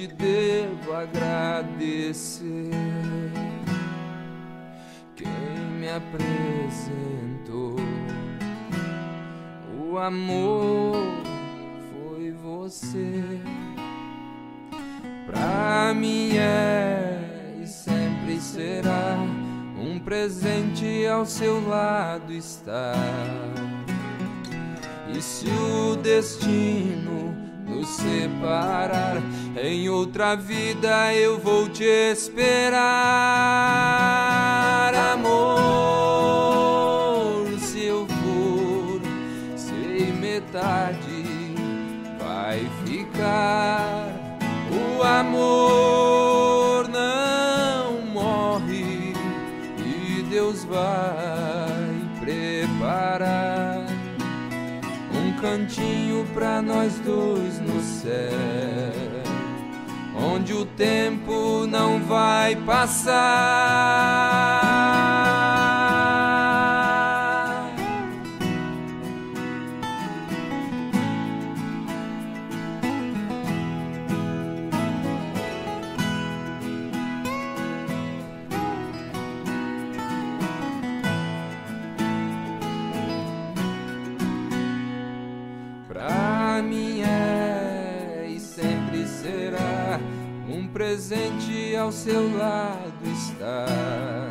te devo agradecer. Quem me apresentou o amor foi você. Pra mim é e sempre será um presente ao seu lado estar. E se o destino nos separar, em outra vida eu vou te esperar, amor. Se eu for, sei metade vai ficar. O amor não morre e Deus vai preparar cantinho pra nós dois no céu, onde o tempo não vai passar. Presente ao seu lado estar.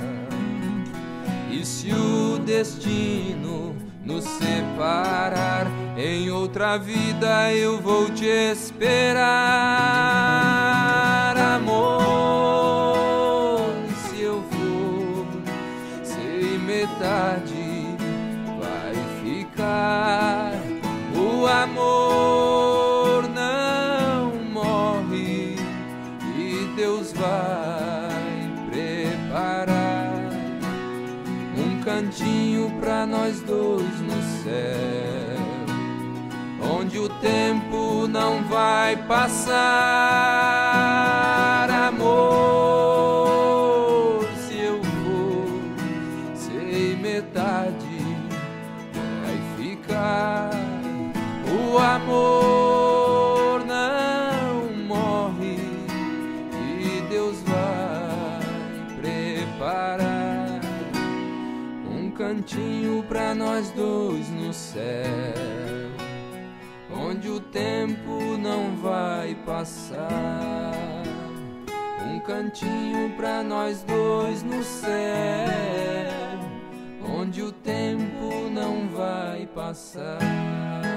E se o destino nos separar, em outra vida eu vou te esperar, cantinho pra nós dois no céu, onde o tempo não vai passar, cantinho pra nós dois no céu, onde o tempo não vai passar. Um cantinho pra nós dois no céu, onde o tempo não vai passar.